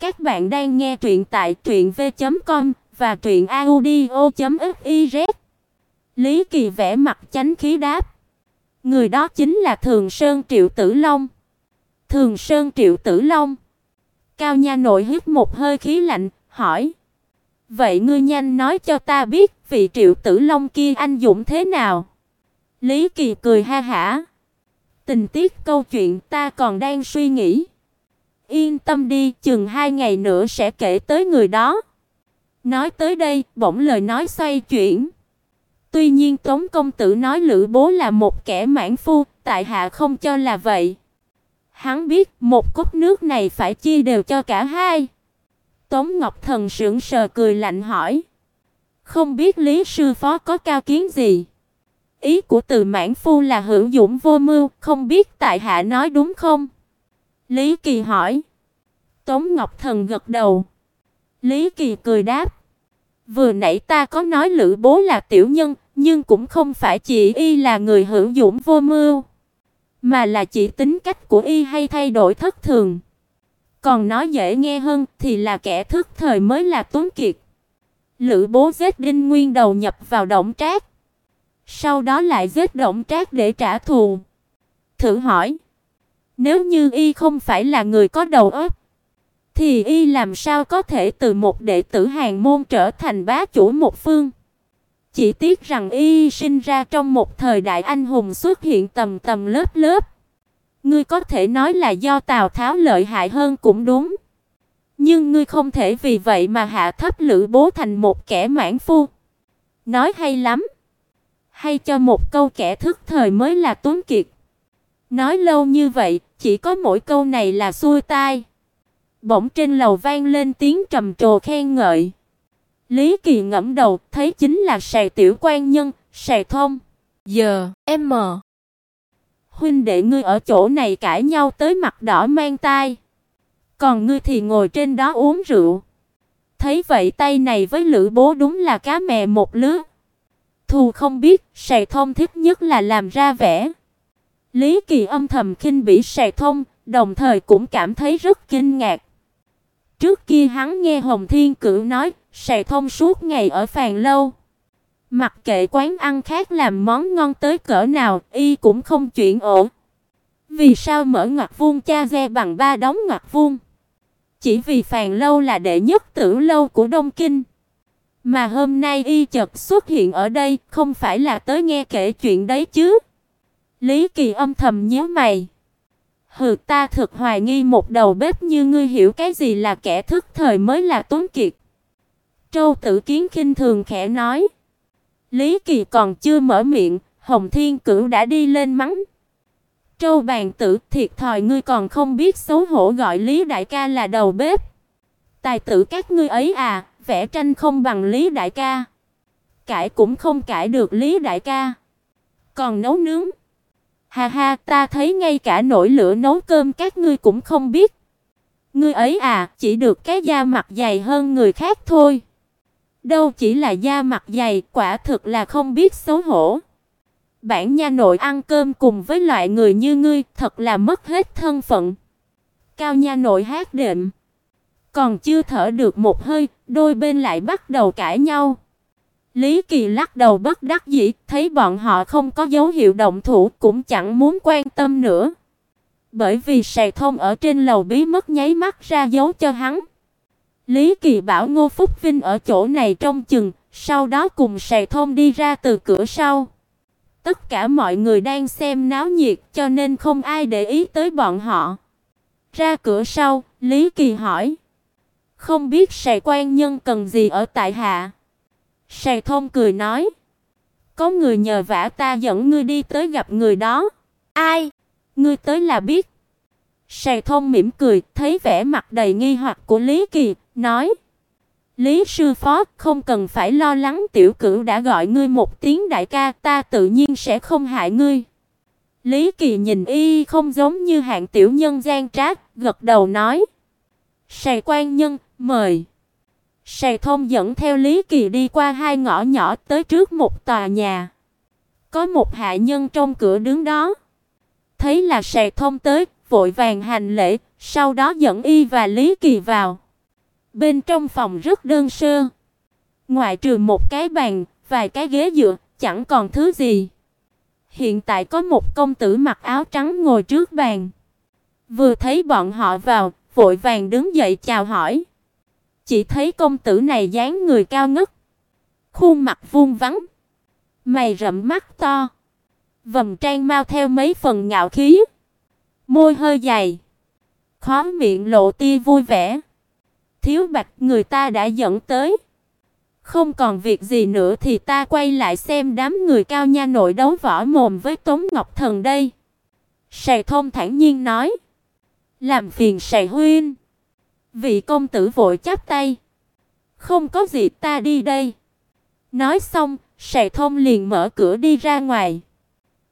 Các bạn đang nghe truyện tại truyệnv.com và truyệnaudio.fiz. Lý Kỳ vẽ mặt chánh khí đáp: Người đó chính là Thường Sơn Triệu Tử Long. Thường Sơn Triệu Tử Long. Cao Nha nội hít một hơi khí lạnh, hỏi: "Vậy ngươi nhanh nói cho ta biết, vị Triệu Tử Long kia anh dũng thế nào?" Lý Kỳ cười ha hả. Tình tiết câu chuyện ta còn đang suy nghĩ. Yên tâm đi, chừng hai ngày nữa sẽ kể tới người đó. Nói tới đây, bỗng lời nói xoay chuyển. Tuy nhiên Tống công tử nói Lữ Bố là một kẻ mãn phu, tại hạ không cho là vậy. Hắn biết một cốc nước này phải chia đều cho cả hai. Tống Ngọc Thần sững sờ cười lạnh hỏi: "Không biết Lý sư phó có cao kiến gì?" Ý của từ mãn phu là hữu dũng vô mưu, không biết tại hạ nói đúng không? Lý Kỳ hỏi. Tống Ngọc Thần gật đầu. Lý Kỳ cười đáp. Vừa nãy ta có nói Lữ Bố là tiểu nhân, nhưng cũng không phải chỉ y là người hữu dũng vô mưu, mà là chỉ tính cách của y hay thay đổi thất thường. Còn nói dễ nghe hơn thì là kẻ thức thời mới là tuấn kiệt. Lữ Bố giết Đinh Nguyên đầu nhập vào động trác, sau đó lại giết động trác để trả thù. Thử hỏi, nếu như y không phải là người có đầu óc, thì y làm sao có thể từ một đệ tử hàng môn trở thành bá chủ một phương? Chỉ tiếc rằng y sinh ra trong một thời đại anh hùng xuất hiện tầm tầm lớp lớp. Ngươi có thể nói là do Tào Tháo lợi hại hơn cũng đúng. Nhưng ngươi không thể vì vậy mà hạ thấp Lữ Bố thành một kẻ mãn phu. Nói hay lắm. Hay cho một câu kẻ thức thời mới là tuấn kiệt. Nói lâu như vậy, chỉ có mỗi câu này là xuôi tai. Bỗng trên lầu vang lên tiếng trầm trồ khen ngợi. Lý Kỳ ngẫm đầu, thấy chính là Sài tiểu quan nhân, Sài Thông. Giờ, em mờ. Huynh đệ ngươi ở chỗ này cãi nhau tới mặt đỏ mang tai. Còn ngươi thì ngồi trên đó uống rượu. Thấy vậy tay này với Lữ Bố đúng là cá mè một lứa. Thù không biết, Sài Thông thích nhất là làm ra vẻ. Lý Kỳ âm thầm khinh bỉ Sài Thông, đồng thời cũng cảm thấy rất kinh ngạc. Trước kia hắn nghe Hồng Thiên Cửu nói, Sài Thông suốt ngày ở phàn lâu. Mặc kệ quán ăn khác làm món ngon tới cỡ nào, y cũng không chuyển ổ. Vì sao mở ngoặc vuông cha ge bằng ba đóng ngoặc vuông? Chỉ vì phàn lâu là đệ nhất tử lâu của Đông Kinh. Mà hôm nay y chợt xuất hiện ở đây, không phải là tới nghe kể chuyện đấy chứ? Lý Kỳ âm thầm nhíu mày. Hừ, ta thực hoài nghi một đầu bếp như ngươi hiểu cái gì là kẻ thức thời mới là tuấn kiệt. Châu Tử Kiến khinh thường khẽ nói. Lý Kỳ còn chưa mở miệng, Hồng Thiên Cửu đã đi lên mắng. Châu Bàn Tử, thiệt thòi ngươi còn không biết xấu hổ gọi Lý đại ca là đầu bếp. Tài tử các ngươi ấy à, vẽ tranh không bằng Lý đại ca. Cãi cũng không cãi được Lý đại ca. Còn nấu nướng. Ha ha, ta thấy ngay cả nổi lửa nấu cơm các ngươi cũng không biết. Ngươi ấy à, chỉ được cái da mặt dày hơn người khác thôi. Đâu chỉ là da mặt dày, quả thực là không biết xấu hổ. Bản nha nội ăn cơm cùng với loại người như ngươi, thật là mất hết thân phận. Cao nha nội hát đệm. Còn chưa thở được một hơi, đôi bên lại bắt đầu cãi nhau. Lý Kỳ lắc đầu bất đắc dĩ, thấy bọn họ không có dấu hiệu động thủ cũng chẳng muốn quan tâm nữa. Bởi vì Sài Thông ở trên lầu bí mất nháy mắt ra dấu cho hắn. Lý Kỳ bảo Ngô Phúc Vinh ở chỗ này trong chừng, sau đó cùng Sài Thông đi ra từ cửa sau. Tất cả mọi người đang xem náo nhiệt cho nên không ai để ý tới bọn họ. Ra cửa sau, Lý Kỳ hỏi: "Không biết Sài quan nhân cần gì ở tại hạ?" Sài Thông cười nói: "Có người nhờ vả ta dẫn ngươi đi tới gặp người đó." "Ai?" "Ngươi tới là biết." Sài Thông mỉm cười, thấy vẻ mặt đầy nghi hoặc của Lý Kỳ, nói: "Lý sư phó, không cần phải lo lắng, tiểu cửu đã gọi ngươi một tiếng đại ca, ta tự nhiên sẽ không hại ngươi." Lý Kỳ nhìn y không giống như hạng tiểu nhân gian trác, gật đầu nói: "Sài quan nhân, mời." Sài Thông dẫn theo Lý Kỳ đi qua hai ngõ nhỏ tới trước một tòa nhà. Có một hạ nhân trong cửa đứng đó. Thấy là Sài Thông tới, vội vàng hành lễ, sau đó dẫn y và Lý Kỳ vào. Bên trong phòng rất đơn sơ, ngoại trừ một cái bàn, vài cái ghế dựa, chẳng còn thứ gì. Hiện tại có một công tử mặc áo trắng ngồi trước bàn. Vừa thấy bọn họ vào, vội vàng đứng dậy chào hỏi. Chỉ thấy công tử này dáng người cao ngất, khuôn mặt vuông vắn, mày rậm mắt to, vầng trán mau theo mấy phần ngạo khí, môi hơi dày, khóe miệng lộ tia vui vẻ. Thiếu Bạch, người ta đã dẫn tới. Không còn việc gì nữa thì ta quay lại xem đám người cao nha nội đấu võ mồm với Tống Ngọc Thần đây. Sài Thông thản nhiên nói. Làm phiền Sài Huynh. Vị công tử vội chắp tay. Không có gì ta đi đây. Nói xong, Sài Thông liền mở cửa đi ra ngoài.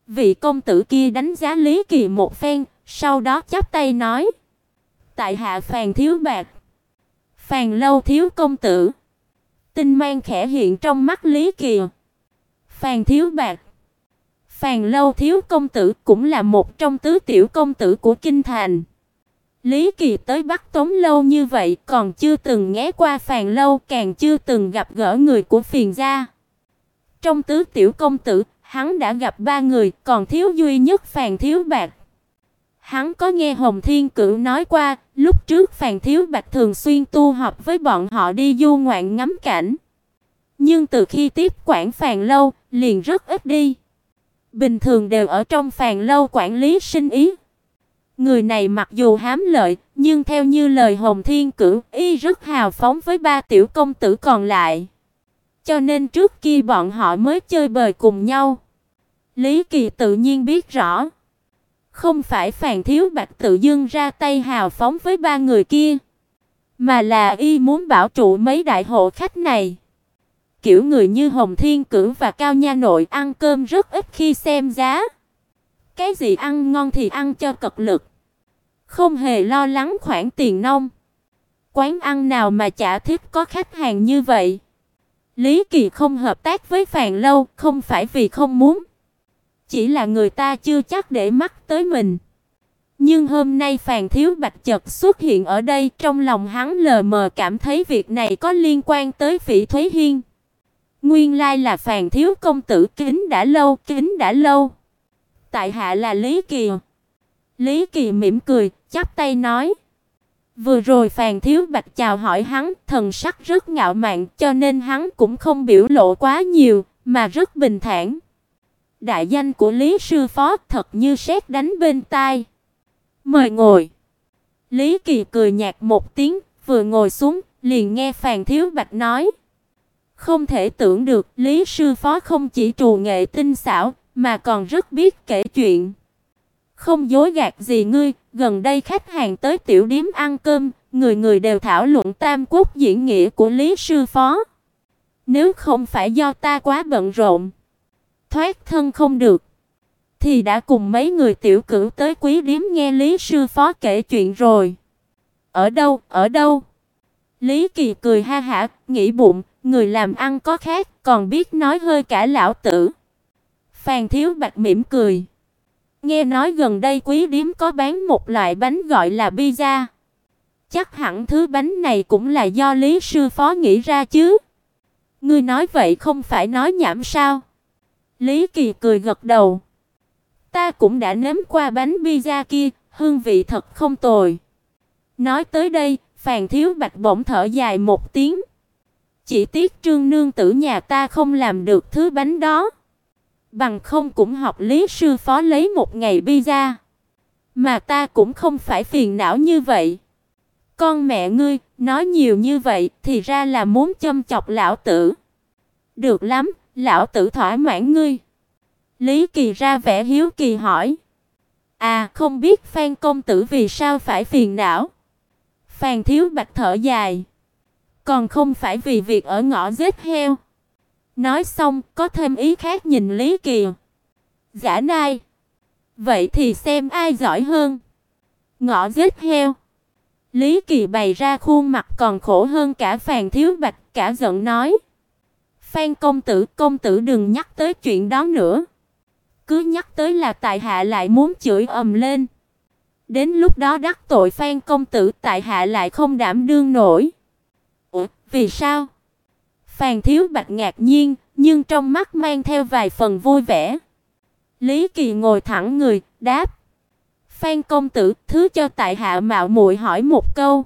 Vị công tử kia đánh giá Lý Kỳ một phen, sau đó chắp tay nói: "Tại hạ Phàn thiếu bạc." Phàn Lâu thiếu công tử. Tinh mang khẽ hiện trong mắt Lý Kỳ. Phàn thiếu bạc. Phàn Lâu thiếu công tử cũng là một trong tứ tiểu công tử của kinh thành. Lý Kỳ tới Bắc Tống lâu như vậy, còn chưa từng nghe qua Phàn lâu, càng chưa từng gặp gỡ người của Phiền gia. Trong tứ tiểu công tử, hắn đã gặp ba người, còn thiếu duy nhất Phàn Thiếu Bạc. Hắn có nghe Hồng Thiên Cửu nói qua, lúc trước Phàn Thiếu Bạc thường xuyên tu học với bọn họ đi du ngoạn ngắm cảnh. Nhưng từ khi tiếp quản Phàn lâu, liền rất ít đi. Bình thường đều ở trong Phàn lâu quản lý sinh ý. Người này mặc dù hám lợi, nhưng theo như lời Hồng Thiên Cửu, y rất hào phóng với ba tiểu công tử còn lại. Cho nên trước kia bọn họ mới chơi bời cùng nhau. Lý Kỳ tự nhiên biết rõ, không phải Phàn Thiếu Bạch tự dưng ra tay hào phóng với ba người kia, mà là y muốn bảo trụ mấy đại hộ khách này. Kiểu người như Hồng Thiên Cửu và Cao Nha Nội ăn cơm rất ít khi xem giá. Cái gì ăn ngon thì ăn cho cật lực. Không hề lo lắng khoản tiền nông. Quán ăn nào mà chả thích có khách hàng như vậy. Lý Kỳ không hợp tác với Phàn Lâu, không phải vì không muốn, chỉ là người ta chưa chắc để mắt tới mình. Nhưng hôm nay Phàn Thiếu Bạch chợt xuất hiện ở đây, trong lòng hắn lờ mờ cảm thấy việc này có liên quan tới Phỉ Thúy Hiên. Nguyên lai là Phàn Thiếu công tử kính đã lâu, kính đã lâu tại hạ là Lý Kỳ. Lý Kỳ mỉm cười, chắp tay nói: Vừa rồi Phàn Thiếu Bạch chào hỏi hắn, thần sắc rất ngạo mạn, cho nên hắn cũng không biểu lộ quá nhiều, mà rất bình thản. Đại danh của Lý sư phó thật như sét đánh bên tai. Mời ngồi. Lý Kỳ cười nhạt một tiếng, vừa ngồi xuống, liền nghe Phàn Thiếu Bạch nói: Không thể tưởng được, Lý sư phó không chỉ trù nghệ tinh xảo, mà còn rất biết kể chuyện. Không dối gạt gì ngươi, gần đây khách hàng tới tiểu điếm ăn cơm, người người đều thảo luận tam quốc diễn nghĩa của Lý sư phó. Nếu không phải do ta quá bận rộn, thoát thân không được, thì đã cùng mấy người tiểu cửu tới quý điếm nghe Lý sư phó kể chuyện rồi. Ở đâu, ở đâu? Lý Kỳ cười ha hả, nghĩ bụng, người làm ăn có khác, còn biết nói hơi cả lão tử. Phan Thiếu Bạch mỉm cười. Nghe nói gần đây quý điếm có bán một loại bánh gọi là pizza. Chắc hẳn thứ bánh này cũng là do Lý sư phó nghĩ ra chứ. Ngươi nói vậy không phải nói nhảm sao? Lý Kỳ cười gật đầu. Ta cũng đã nếm qua bánh pizza kia, hương vị thật không tồi. Nói tới đây, Phàn Thiếu Bạch bỗng thở dài một tiếng. Chỉ tiếc Trương nương tử nhà ta không làm được thứ bánh đó bằng không cũng học lý sư phó lấy một ngày bi ra. Mà ta cũng không phải phiền não như vậy. Con mẹ ngươi, nói nhiều như vậy thì ra là muốn châm chọc lão tử. Được lắm, lão tử thỏa mãn ngươi. Lý Kỳ ra vẻ hiếu kỳ hỏi. À, không biết Phan công tử vì sao phải phiền não? Phan Thiếu Bạch thở dài. Còn không phải vì việc ở ngõ giết heo. Nói xong, có thêm ý khác nhìn Lý Kỳ. Giả nai. Vậy thì xem ai giỏi hơn. Ngọ giết heo. Lý Kỳ bày ra khuôn mặt còn khổ hơn cả Phàn Thiếu Bạch, cả giận nói: "Phan công tử, công tử đừng nhắc tới chuyện đó nữa. Cứ nhắc tới là tại hạ lại muốn chửi ầm lên. Đến lúc đó đắc tội Phan công tử, tại hạ lại không đảm đương nổi." Vì sao? Phàn Thiếu Bạch ngạc nhiên, nhưng trong mắt mang theo vài phần vui vẻ. Lý Kỳ ngồi thẳng người, đáp: "Phan công tử, thứ cho tại hạ mạo muội hỏi một câu."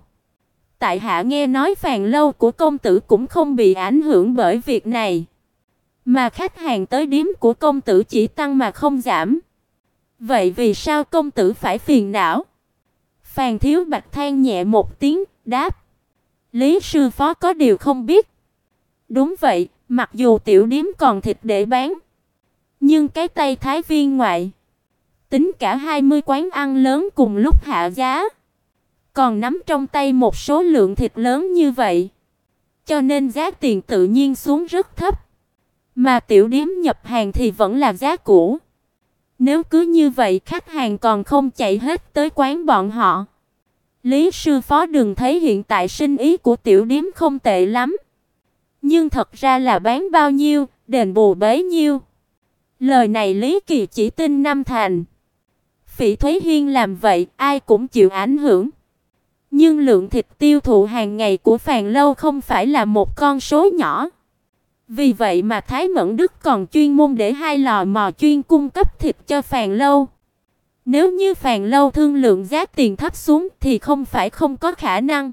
Tại hạ nghe nói phàn lâu của công tử cũng không bị ảnh hưởng bởi việc này, mà khách hàng tới điếm của công tử chỉ tăng mà không giảm. Vậy vì sao công tử phải phiền não? Phàn Thiếu Bạch than nhẹ một tiếng, đáp: "Lý sư phó có điều không biết." Đúng vậy, mặc dù tiểu điếm còn thịt để bán, nhưng cái tay thái viên ngoại, tính cả 20 quán ăn lớn cùng lúc hạ giá, còn nắm trong tay một số lượng thịt lớn như vậy, cho nên giá tiền tự nhiên xuống rất thấp. Mà tiểu điếm nhập hàng thì vẫn là giá cũ. Nếu cứ như vậy khách hàng còn không chạy hết tới quán bọn họ. Lý sư phó đừng thấy hiện tại sinh ý của tiểu điếm không tệ lắm. Nhưng thật ra là bán bao nhiêu, đền bù bấy nhiêu. Lời này Lý Kỳ chỉ tin năm thành. Phỉ Thúy Hiên làm vậy, ai cũng chịu ảnh hưởng. Nhưng lượng thịt tiêu thụ hàng ngày của Phàn lâu không phải là một con số nhỏ. Vì vậy mà Thái Mẫn Đức còn chuyên môn để hai lò mò chuyên cung cấp thịt cho Phàn lâu. Nếu như Phàn lâu thương lượng giá tiền thấp xuống thì không phải không có khả năng.